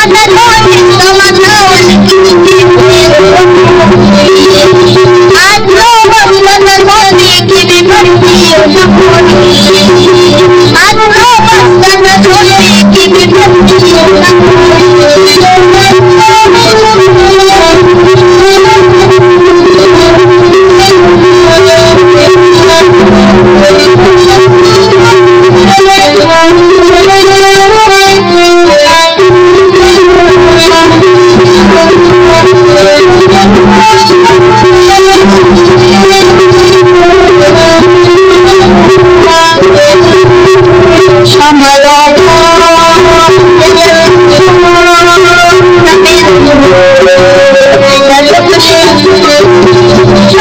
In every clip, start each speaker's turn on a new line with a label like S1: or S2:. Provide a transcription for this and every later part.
S1: Not that morning, so I know I need to be with you.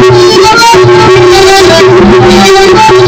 S1: Thank you.